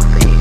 healthy.